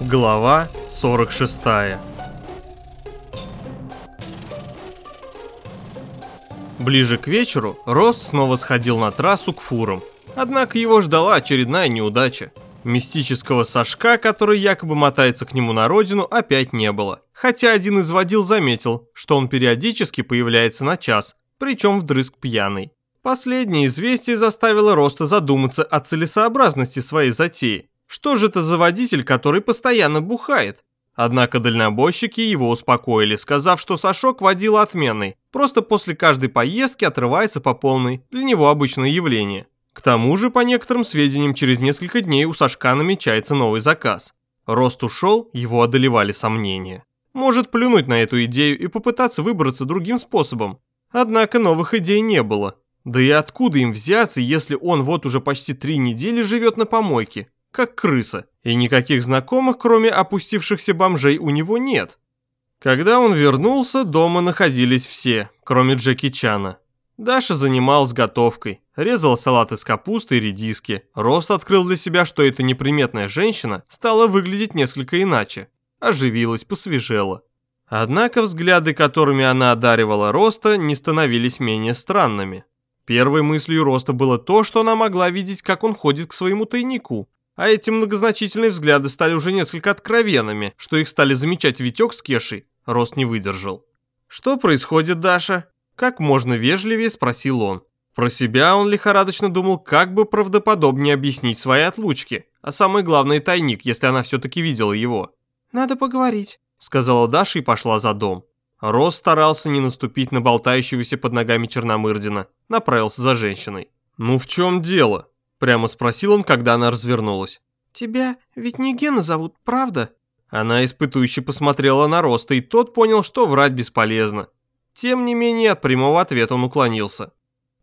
Глава 46 Ближе к вечеру Рост снова сходил на трассу к фурам. Однако его ждала очередная неудача. Мистического Сашка, который якобы мотается к нему на родину, опять не было. Хотя один из водил заметил, что он периодически появляется на час, причем вдрызг пьяный. Последнее известие заставило Роста задуматься о целесообразности своей затеи. Что же это за водитель, который постоянно бухает? Однако дальнобойщики его успокоили, сказав, что Сашок водил отменный, просто после каждой поездки отрывается по полной, для него обычное явление. К тому же, по некоторым сведениям, через несколько дней у Сашка намечается новый заказ. Рост ушел, его одолевали сомнения. Может плюнуть на эту идею и попытаться выбраться другим способом. Однако новых идей не было. Да и откуда им взяться, если он вот уже почти три недели живет на помойке, как крыса, и никаких знакомых, кроме опустившихся бомжей, у него нет? Когда он вернулся, дома находились все, кроме Джеки Чана. Даша занималась готовкой, резала салат из капусты и редиски. Рост открыл для себя, что эта неприметная женщина стала выглядеть несколько иначе. Оживилась, посвежела. Однако взгляды, которыми она одаривала Роста, не становились менее странными. Первой мыслью Роста было то, что она могла видеть, как он ходит к своему тайнику. А эти многозначительные взгляды стали уже несколько откровенными, что их стали замечать Витек с Кешей. Рост не выдержал. «Что происходит, Даша?» Как можно вежливее спросил он. Про себя он лихорадочно думал, как бы правдоподобнее объяснить свои отлучки, а самое главное тайник, если она все-таки видела его. «Надо поговорить», — сказала Даша и пошла за дом. Рос старался не наступить на болтающегося под ногами Черномырдина, направился за женщиной. «Ну в чем дело?» – прямо спросил он, когда она развернулась. «Тебя ведь не Гена зовут, правда?» Она испытующе посмотрела на Роста, и тот понял, что врать бесполезно. Тем не менее, от прямого ответа он уклонился.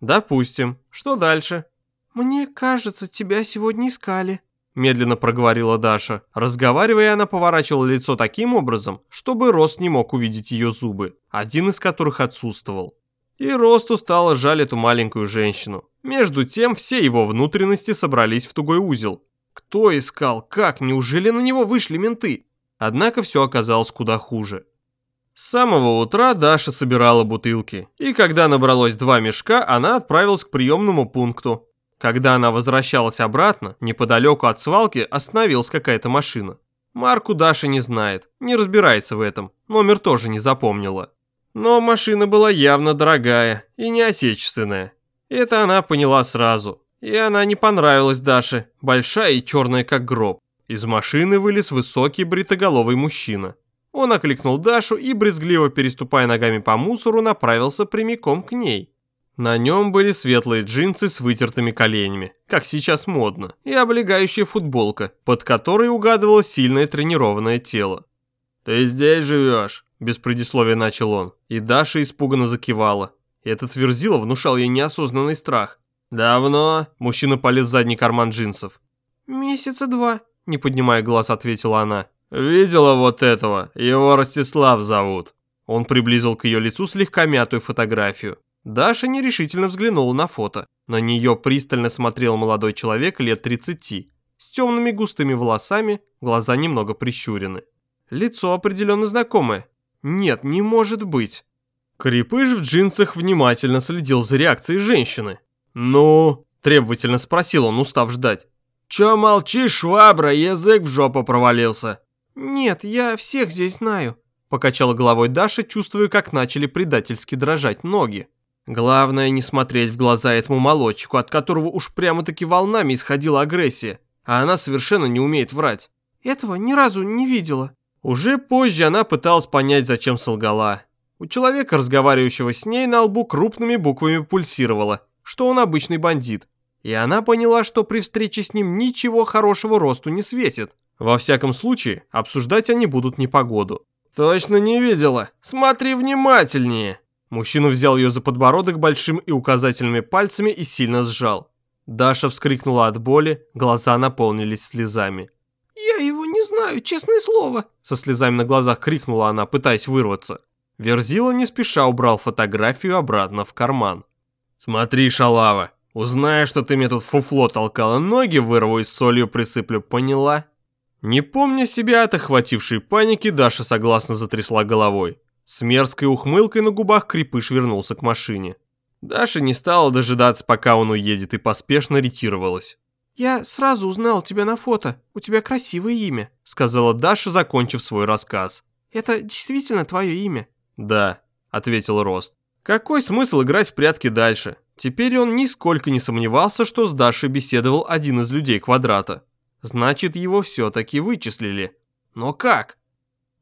«Допустим. Что дальше?» «Мне кажется, тебя сегодня искали», – медленно проговорила Даша. Разговаривая, она поворачивала лицо таким образом, чтобы Рост не мог увидеть ее зубы, один из которых отсутствовал. И Росту стало жаль эту маленькую женщину. Между тем, все его внутренности собрались в тугой узел. Кто искал? Как? Неужели на него вышли менты? Однако все оказалось куда хуже. С самого утра Даша собирала бутылки, и когда набралось два мешка, она отправилась к приемному пункту. Когда она возвращалась обратно, неподалеку от свалки остановилась какая-то машина. Марку Даша не знает, не разбирается в этом, номер тоже не запомнила. Но машина была явно дорогая и не отечественная. Это она поняла сразу. И она не понравилась Даше, большая и черная как гроб. Из машины вылез высокий бритоголовый мужчина. Он окликнул Дашу и, брезгливо переступая ногами по мусору, направился прямиком к ней. На нем были светлые джинсы с вытертыми коленями, как сейчас модно, и облегающая футболка, под которой угадывалось сильное тренированное тело. «Ты здесь живешь?» – без предисловия начал он, и Даша испуганно закивала. Этот верзила внушал ей неосознанный страх. «Давно?» – мужчина полез в задний карман джинсов. «Месяца два», – не поднимая глаз, ответила она. «Видела вот этого? Его Ростислав зовут». Он приблизил к ее лицу слегка мятую фотографию. Даша нерешительно взглянула на фото. На нее пристально смотрел молодой человек лет 30, с темными густыми волосами, глаза немного прищурены. Лицо определенно знакомое. Нет, не может быть. Крепыш в джинсах внимательно следил за реакцией женщины. «Ну?» – требовательно спросил он, устав ждать. «Чё молчишь, швабра, язык в жопу провалился?» «Нет, я всех здесь знаю», – покачала головой Даша, чувствуя, как начали предательски дрожать ноги. Главное не смотреть в глаза этому молодчику, от которого уж прямо-таки волнами исходила агрессия, а она совершенно не умеет врать. «Этого ни разу не видела». Уже позже она пыталась понять, зачем солгала. У человека, разговаривающего с ней, на лбу крупными буквами пульсировало, что он обычный бандит. И она поняла, что при встрече с ним ничего хорошего росту не светит. Во всяком случае, обсуждать они будут не погоду. «Точно не видела. Смотри внимательнее!» Мужчина взял ее за подбородок большим и указательными пальцами и сильно сжал. Даша вскрикнула от боли, глаза наполнились слезами. «Я его не знаю, честное слово!» Со слезами на глазах крикнула она, пытаясь вырваться. Верзила не спеша убрал фотографию обратно в карман. «Смотри, шалава, узнаю, что ты мне тут фуфло толкала, ноги вырву и солью присыплю, поняла?» Не помня себя от охватившей паники, Даша согласно затрясла головой. С мерзкой ухмылкой на губах Крепыш вернулся к машине. Даша не стала дожидаться, пока он уедет, и поспешно ретировалась. «Я сразу узнал тебя на фото. У тебя красивое имя», — сказала Даша, закончив свой рассказ. «Это действительно твое имя?» «Да», — ответил Рост. «Какой смысл играть в прятки дальше? Теперь он нисколько не сомневался, что с Дашей беседовал один из людей квадрата. Значит, его все-таки вычислили. Но как?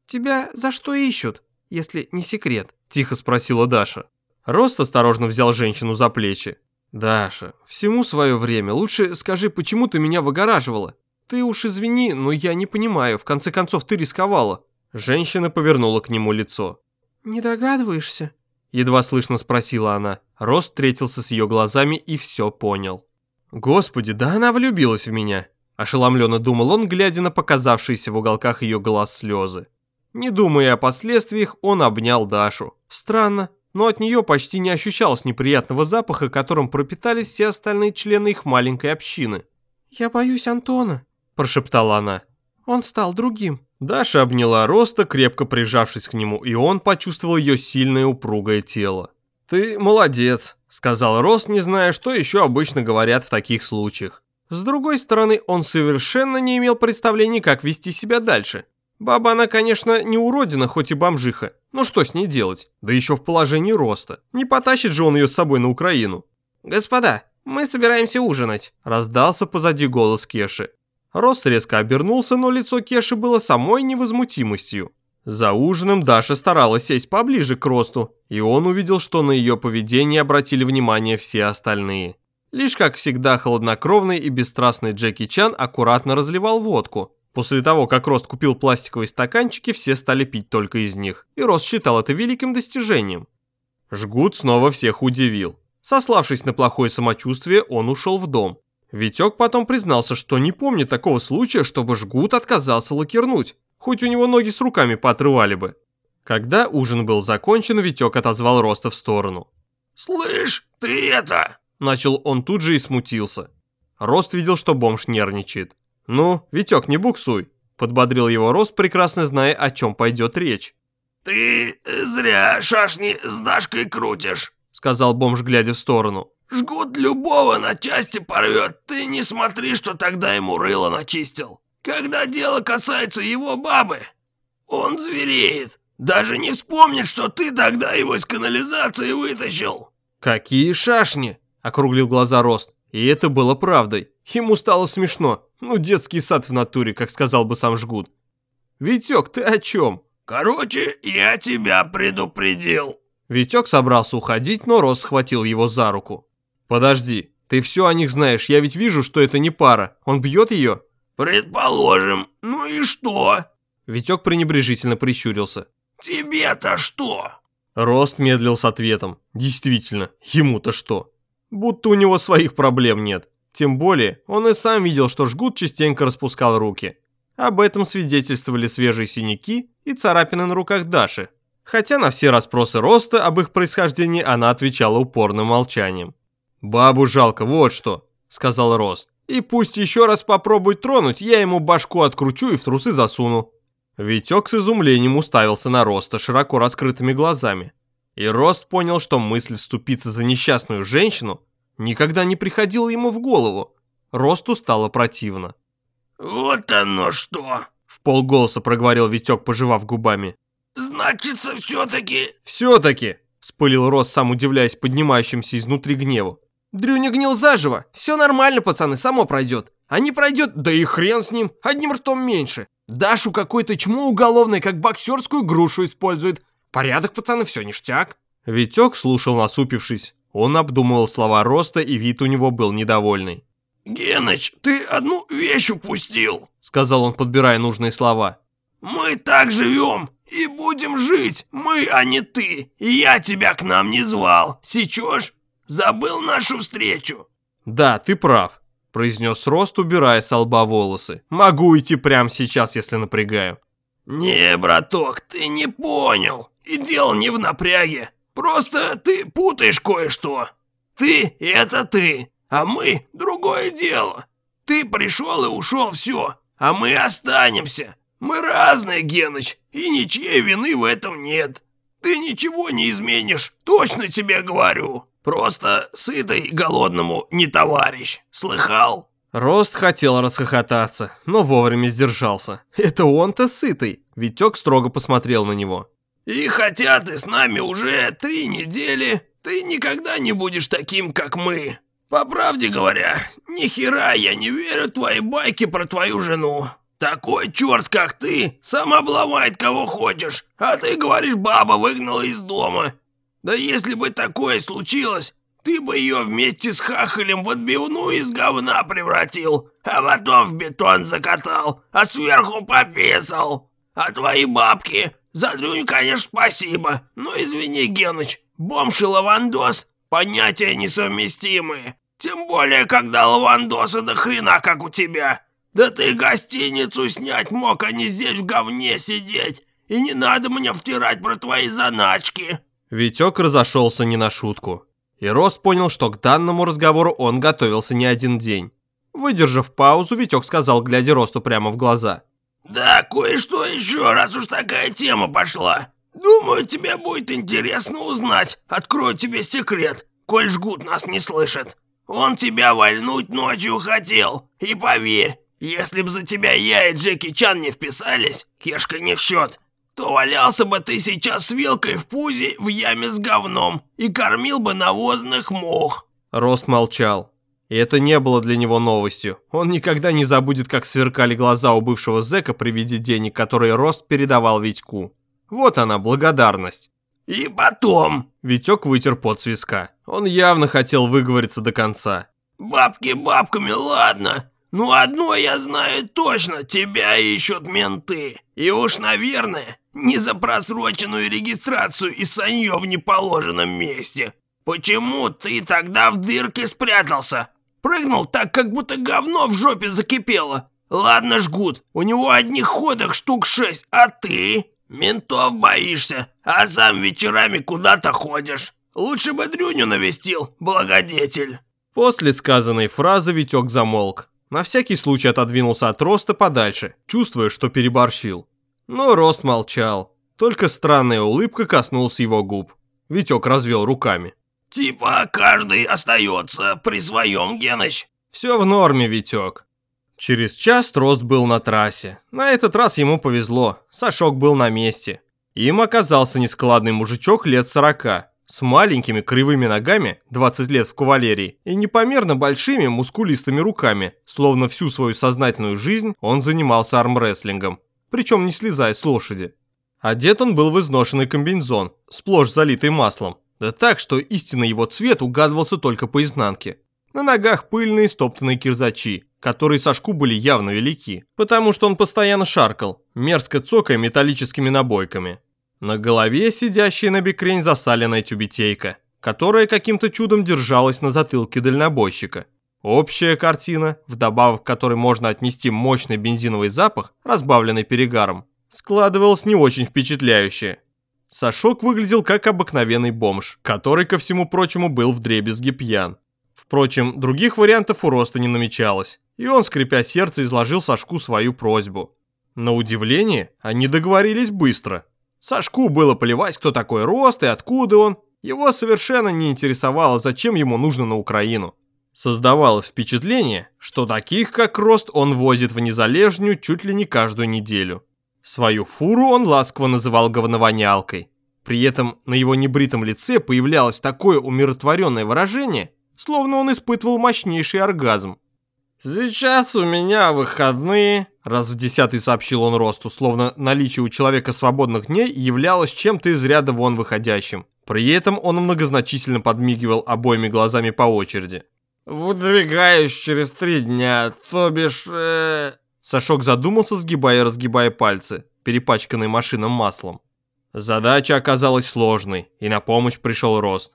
«Тебя за что ищут, если не секрет?» – тихо спросила Даша. Рост осторожно взял женщину за плечи. «Даша, всему свое время. Лучше скажи, почему ты меня выгораживала? Ты уж извини, но я не понимаю. В конце концов, ты рисковала». Женщина повернула к нему лицо. «Не догадываешься?» Едва слышно спросила она. Рост встретился с ее глазами и все понял. «Господи, да она влюбилась в меня!» Ошеломленно думал он, глядя на показавшиеся в уголках ее глаз слезы. Не думая о последствиях, он обнял Дашу. Странно, но от нее почти не ощущалось неприятного запаха, которым пропитались все остальные члены их маленькой общины. «Я боюсь Антона», – прошептала она. «Он стал другим». Даша обняла Роста, крепко прижавшись к нему, и он почувствовал ее сильное упругое тело. «Ты молодец», – сказал Рост, не зная, что еще обычно говорят в таких случаях. С другой стороны, он совершенно не имел представления, как вести себя дальше. Баба она, конечно, не уродина, хоть и бомжиха. Но что с ней делать? Да еще в положении роста. Не потащит же он ее с собой на Украину. «Господа, мы собираемся ужинать», – раздался позади голос Кеши. Рост резко обернулся, но лицо Кеши было самой невозмутимостью. За ужином Даша старалась сесть поближе к Росту, и он увидел, что на ее поведение обратили внимание все остальные. Лишь, как всегда, хладнокровный и бесстрастный Джеки Чан аккуратно разливал водку. После того, как Рост купил пластиковые стаканчики, все стали пить только из них, и Рост считал это великим достижением. Жгут снова всех удивил. Сославшись на плохое самочувствие, он ушел в дом. Витек потом признался, что не помнит такого случая, чтобы жгут отказался лакернуть, хоть у него ноги с руками поотрывали бы. Когда ужин был закончен, Витек отозвал Роста в сторону. «Слышь, ты это...» Начал он тут же и смутился. Рост видел, что бомж нервничает. «Ну, Витек, не буксуй», – подбодрил его Рост, прекрасно зная, о чем пойдет речь. «Ты зря шашни с Дашкой крутишь», – сказал бомж, глядя в сторону. Жгут любого на части порвет. Ты не смотри, что тогда ему рыло начистил. Когда дело касается его бабы, он звереет. Даже не вспомнит, что ты тогда его из канализации вытащил. Какие шашни? Округлил глаза Рост. И это было правдой. Ему стало смешно. Ну, детский сад в натуре, как сказал бы сам Жгут. Витек, ты о чем? Короче, я тебя предупредил. Витек собрался уходить, но Рост схватил его за руку. «Подожди, ты все о них знаешь, я ведь вижу, что это не пара. Он бьет ее?» «Предположим. Ну и что?» Витек пренебрежительно прищурился. «Тебе-то что?» Рост медлил с ответом. Действительно, ему-то что? Будто у него своих проблем нет. Тем более, он и сам видел, что жгут частенько распускал руки. Об этом свидетельствовали свежие синяки и царапины на руках Даши. Хотя на все расспросы Роста об их происхождении она отвечала упорным молчанием. «Бабу жалко, вот что», — сказал Рост. «И пусть еще раз попробует тронуть, я ему башку откручу и в трусы засуну». Витек с изумлением уставился на Роста широко раскрытыми глазами. И Рост понял, что мысль вступиться за несчастную женщину никогда не приходила ему в голову. Росту стало противно. «Вот оно что!» — в полголоса проговорил Витек, пожевав губами. «Значится, все-таки...» «Все-таки!» — спылил Рост, сам удивляясь поднимающимся изнутри гневу. Дрюня гнил заживо. Все нормально, пацаны, само пройдет. А не пройдет, да и хрен с ним, одним ртом меньше. Дашу какой-то чмо уголовной, как боксерскую грушу использует. Порядок, пацаны, все ништяк. Витек слушал насупившись. Он обдумывал слова Роста, и вид у него был недовольный. «Геныч, ты одну вещь упустил», — сказал он, подбирая нужные слова. «Мы так живем и будем жить, мы, а не ты. Я тебя к нам не звал, сечешь? Забыл нашу встречу?» «Да, ты прав», – произнес Рост, убирая с лба волосы. «Могу идти прямо сейчас, если напрягаю». «Не, браток, ты не понял. И дело не в напряге. Просто ты путаешь кое-что. Ты – это ты, а мы – другое дело. Ты пришел и ушел, все. а мы останемся. Мы разные, Геныч, и ничьей вины в этом нет. Ты ничего не изменишь, точно тебе говорю. Просто сытый голодному не товарищ. Слыхал? Рост хотел расхохотаться, но вовремя сдержался. Это он-то сытый. Витек строго посмотрел на него. И хотя ты с нами уже три недели, ты никогда не будешь таким, как мы. По правде говоря, ни хера я не верю твои байки про твою жену. Такой черт, как ты, сам обломает кого хочешь, а ты говоришь, баба выгнала из дома. Да если бы такое случилось, ты бы ее вместе с хахалем в отбивную из говна превратил, а потом в бетон закатал, а сверху пописал. А твои бабки за дрюнь, конечно, спасибо, но извини, Геныч, бомж и лавандос – понятия несовместимые. Тем более, когда лавандоса до хрена, как у тебя. Да ты гостиницу снять мог, а не здесь в говне сидеть. И не надо мне втирать про твои заначки. Витек разошелся не на шутку. И Рост понял, что к данному разговору он готовился не один день. Выдержав паузу, Витек сказал, глядя Росту прямо в глаза. «Да, кое-что еще, раз уж такая тема пошла. Думаю, тебе будет интересно узнать. Открою тебе секрет, коль жгут нас не слышит. Он тебя вальнуть ночью хотел. И поверь, если б за тебя я и Джеки Чан не вписались, кешка не в счет, то валялся бы ты сейчас с вилкой в пузе в яме с говном и кормил бы навозных мух». Рост молчал. И это не было для него новостью. Он никогда не забудет, как сверкали глаза у бывшего зэка при виде денег, которые Рост передавал Витьку. Вот она, благодарность. «И потом...» Витек вытер пот с виска. Он явно хотел выговориться до конца. «Бабки бабками, ладно. Ну одно я знаю точно, тебя ищут менты. И уж, наверное, не за просроченную регистрацию и санье в неположенном месте. Почему ты тогда в дырке спрятался? Прыгнул так, как будто говно в жопе закипело. Ладно, жгут, у него одних ходок штук шесть, а ты? Ментов боишься, а сам вечерами куда-то ходишь. Лучше бы Дрюню навестил, благодетель. После сказанной фразы Витек замолк. На всякий случай отодвинулся от Роста подальше, чувствуя, что переборщил. Но Рост молчал. Только странная улыбка коснулась его губ. Витек развел руками. Типа каждый остается при своем, Геныч. Все в норме, Витек. Через час Трост был на трассе. На этот раз ему повезло. Сашок был на месте. Им оказался нескладный мужичок лет сорока, с маленькими кривыми ногами, 20 лет в кавалерии, и непомерно большими мускулистыми руками, словно всю свою сознательную жизнь он занимался армрестлингом, причем не слезая с лошади. Одет он был в изношенный комбинезон, сплошь залитый маслом, да так, что истинно его цвет угадывался только по изнанке. На ногах пыльные стоптанные кирзачи, которые Сашку были явно велики, потому что он постоянно шаркал, мерзко цокая металлическими набойками. На голове сидящая на бекрень засаленная тюбетейка, которая каким-то чудом держалась на затылке дальнобойщика. Общая картина, вдобавок к которой можно отнести мощный бензиновый запах, разбавленный перегаром, складывалась не очень впечатляюще. Сашок выглядел как обыкновенный бомж, который, ко всему прочему, был вдребезги пьян. Впрочем, других вариантов у Роста не намечалось, и он, скрипя сердце, изложил Сашку свою просьбу. На удивление, они договорились быстро. Сашку было плевать, кто такой Рост и откуда он. Его совершенно не интересовало, зачем ему нужно на Украину. Создавалось впечатление, что таких, как Рост, он возит в Незалежнюю чуть ли не каждую неделю. Свою фуру он ласково называл говновонялкой. При этом на его небритом лице появлялось такое умиротворенное выражение, словно он испытывал мощнейший оргазм. «Сейчас у меня выходные», – раз в десятый сообщил он Росту, словно наличие у человека свободных дней являлось чем-то из ряда вон выходящим. При этом он многозначительно подмигивал обоими глазами по очереди. «Выдвигаюсь через три дня, то бишь...» э Сашок задумался, сгибая и разгибая пальцы, перепачканные машинным маслом. Задача оказалась сложной, и на помощь пришел Рост.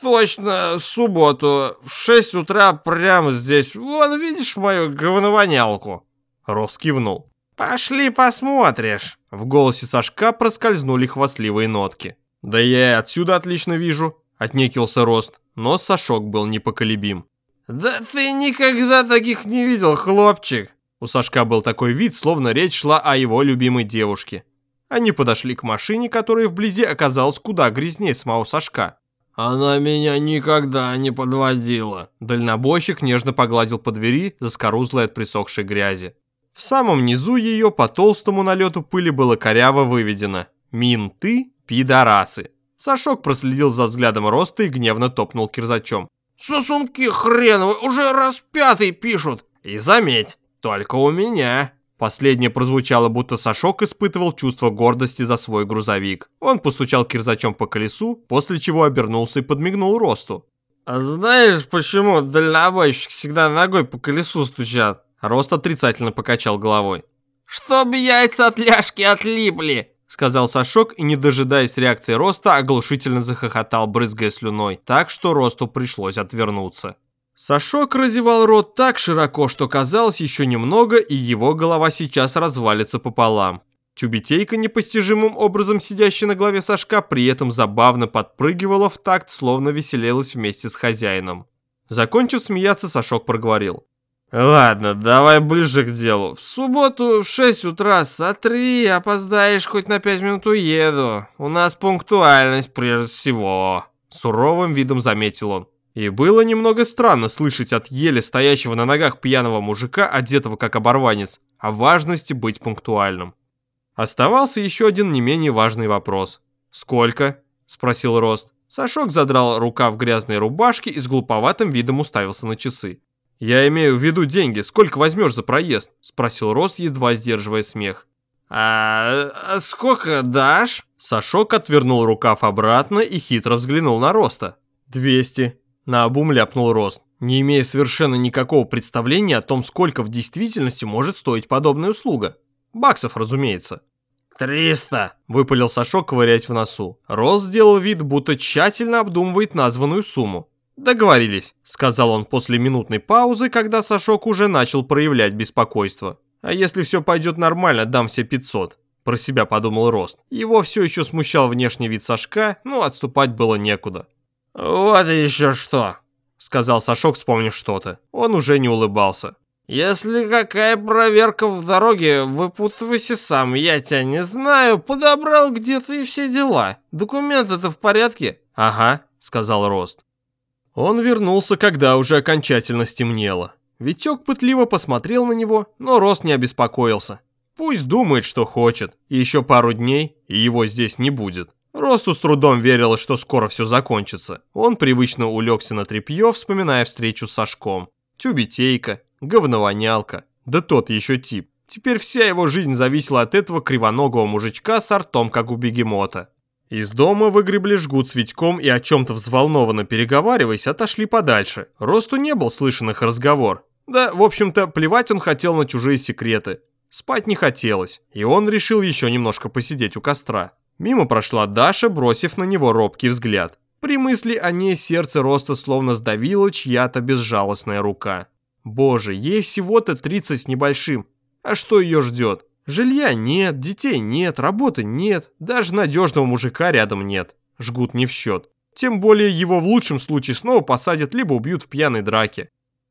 «Точно, субботу, в 6 утра прямо здесь. Вон, видишь мою говновонялку?» Рост кивнул. «Пошли посмотришь». В голосе Сашка проскользнули хвастливые нотки. «Да я и отсюда отлично вижу», — отнекился Рост, но Сашок был непоколебим. «Да ты никогда таких не видел, хлопчик. У Сашка был такой вид, словно речь шла о его любимой девушке. Они подошли к машине, которая вблизи оказалась куда грязнее самого Сашка. «Она меня никогда не подвозила». Дальнобойщик нежно погладил по двери, заскорузлой от присохшей грязи. В самом низу ее по толстому налету пыли было коряво выведено «Минты, пидорасы». Сашок проследил за взглядом роста и гневно топнул кирзачом. «Сосунки хреновы, уже раз пятый пишут!» «И заметь, только у меня». Последнее прозвучало, будто Сашок испытывал чувство гордости за свой грузовик. Он постучал кирзачом по колесу, после чего обернулся и подмигнул Росту. «А знаешь, почему дальнобойщики всегда ногой по колесу стучат?» Рост отрицательно покачал головой. «Чтоб яйца от ляжки отлипли!» Сказал Сашок и, не дожидаясь реакции Роста, оглушительно захохотал, брызгая слюной, так что Росту пришлось отвернуться. Сашок разевал рот так широко, что казалось еще немного, и его голова сейчас развалится пополам. Тюбетейка, непостижимым образом сидящая на голове Сашка, при этом забавно подпрыгивала в такт, словно веселилась вместе с хозяином. Закончив смеяться, Сашок проговорил. «Ладно, давай ближе к делу. В субботу в 6 утра сотри, опоздаешь хоть на 5 минут уеду. У нас пунктуальность прежде всего», — суровым видом заметил он. И было немного странно слышать от еле стоящего на ногах пьяного мужика, одетого как оборванец, о важности быть пунктуальным. Оставался еще один не менее важный вопрос. «Сколько?» – спросил Рост. Сашок задрал рука в грязной рубашке и с глуповатым видом уставился на часы. «Я имею в виду деньги. Сколько возьмешь за проезд?» – спросил Рост, едва сдерживая смех. «А, а сколько дашь?» Сашок отвернул рукав обратно и хитро взглянул на Роста. «Двести», Наобум ляпнул Рост, не имея совершенно никакого представления о том, сколько в действительности может стоить подобная услуга. Баксов, разумеется. «Триста!» – выпалил Сашок, ковыряясь в носу. Рост сделал вид, будто тщательно обдумывает названную сумму. «Договорились», – сказал он после минутной паузы, когда Сашок уже начал проявлять беспокойство. «А если все пойдет нормально, дам все 500». Про себя подумал Рост. Его все еще смущал внешний вид Сашка, но отступать было некуда. «Вот еще что», — сказал Сашок, вспомнив что-то. Он уже не улыбался. «Если какая проверка в дороге, выпутывайся сам, я тебя не знаю, подобрал где-то и все дела. Документы-то в порядке?» «Ага», — сказал Рост. Он вернулся, когда уже окончательно стемнело. Витек пытливо посмотрел на него, но Рост не обеспокоился. Пусть думает, что хочет, и еще пару дней, и его здесь не будет. Росту с трудом верилось, что скоро все закончится. Он привычно улегся на тряпье, вспоминая встречу с Сашком. Тюбетейка, говновонялка, да тот еще тип. Теперь вся его жизнь зависела от этого кривоногого мужичка с артом, как у бегемота. Из дома выгребли жгут с Витьком и о чем-то взволнованно переговариваясь, отошли подальше. Росту не был слышен их разговор. Да, в общем-то, плевать он хотел на чужие секреты. Спать не хотелось, и он решил еще немножко посидеть у костра. Мимо прошла Даша, бросив на него робкий взгляд. При мысли о ней сердце роста словно сдавило чья-то безжалостная рука. Боже, ей всего-то 30 с небольшим. А что ее ждет? Жилья нет, детей нет, работы нет, даже надежного мужика рядом нет. Жгут не в счет. Тем более его в лучшем случае снова посадят, либо убьют в пьяной драке.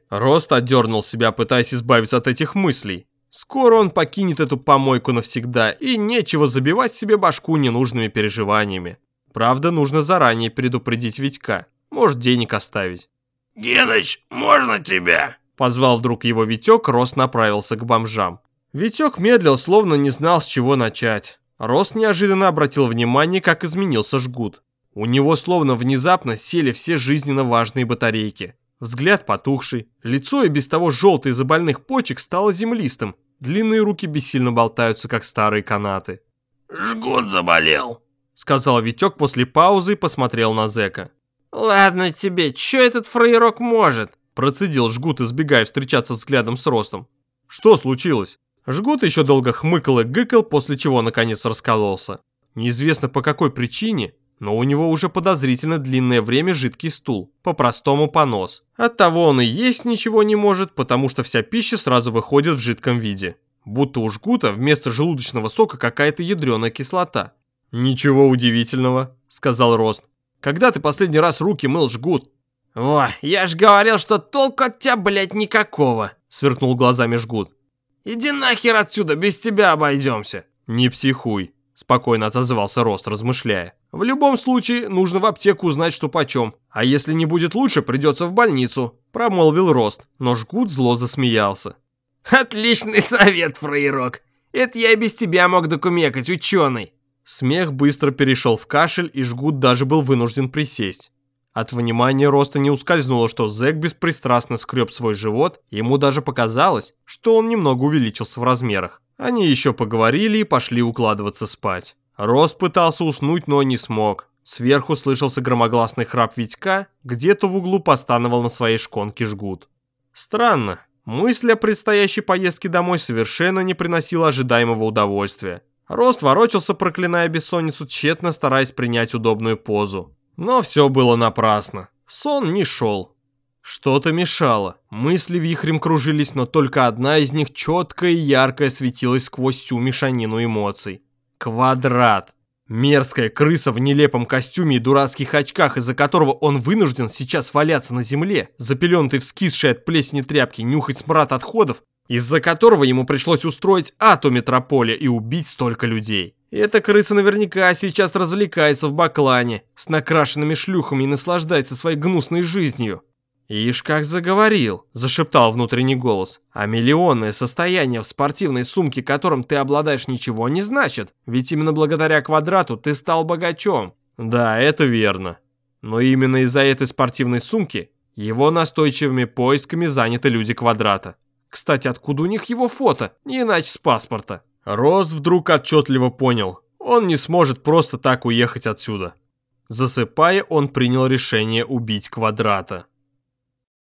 Рост отдернул себя, пытаясь избавиться от этих мыслей. Скоро он покинет эту помойку навсегда, и нечего забивать себе башку ненужными переживаниями. Правда, нужно заранее предупредить Витька. Может, денег оставить. «Геныч, можно тебя?» Позвал вдруг его Витек, Рос направился к бомжам. Витек медлил, словно не знал, с чего начать. Рос неожиданно обратил внимание, как изменился жгут. У него словно внезапно сели все жизненно важные батарейки. Взгляд потухший, лицо и без того желтое из-за больных почек стало землистым. Длинные руки бессильно болтаются, как старые канаты. «Жгут заболел», — сказал Витек после паузы и посмотрел на зэка. «Ладно тебе, чё этот фраерок может?» Процедил Жгут, избегая встречаться взглядом с Ростом. «Что случилось?» Жгут еще долго хмыкал и гыкал, после чего наконец раскололся. Неизвестно по какой причине, но у него уже подозрительно длинное время жидкий стул, по-простому понос. Оттого он и есть ничего не может, потому что вся пища сразу выходит в жидком виде. Будто у жгута вместо желудочного сока какая-то ядреная кислота. «Ничего удивительного», — сказал Рост. «Когда ты последний раз руки мыл жгут?» «О, я ж говорил, что толку от тебя, блядь, никакого», — сверкнул глазами жгут. Иди нахер отсюда, без тебя обойдемся. Не психуй, спокойно отозвался Рост, размышляя. В любом случае, нужно в аптеку узнать, что почем. А если не будет лучше, придется в больницу, промолвил Рост, но Жгут зло засмеялся. Отличный совет, фраерок. Это я и без тебя мог докумекать, ученый. Смех быстро перешел в кашель, и Жгут даже был вынужден присесть. От внимания Роста не ускользнуло, что Зэк беспристрастно скреб свой живот, ему даже показалось, что он немного увеличился в размерах. Они еще поговорили и пошли укладываться спать. Рост пытался уснуть, но не смог. Сверху слышался громогласный храп Витька, где-то в углу постановал на своей шконке жгут. Странно, мысль о предстоящей поездке домой совершенно не приносила ожидаемого удовольствия. Рост ворочался, проклиная бессонницу, тщетно стараясь принять удобную позу. Но все было напрасно. Сон не шел. Что-то мешало. Мысли вихрем кружились, но только одна из них четко и ярко светилась сквозь всю мешанину эмоций. Квадрат. Мерзкая крыса в нелепом костюме и дурацких очках, из-за которого он вынужден сейчас валяться на земле, запеленутый вскисшей от плесени тряпки, нюхать смрад отходов, из-за которого ему пришлось устроить ату метрополя и убить столько людей. Эта крыса наверняка сейчас развлекается в баклане с накрашенными шлюхами и наслаждается своей гнусной жизнью. «Ишь, как заговорил», – зашептал внутренний голос. «А миллионное состояние в спортивной сумке, которым ты обладаешь, ничего не значит, ведь именно благодаря квадрату ты стал богачом». Да, это верно. Но именно из-за этой спортивной сумки его настойчивыми поисками заняты люди квадрата. Кстати, откуда у них его фото? Не иначе с паспорта. Роз вдруг отчетливо понял, он не сможет просто так уехать отсюда. Засыпая, он принял решение убить Квадрата.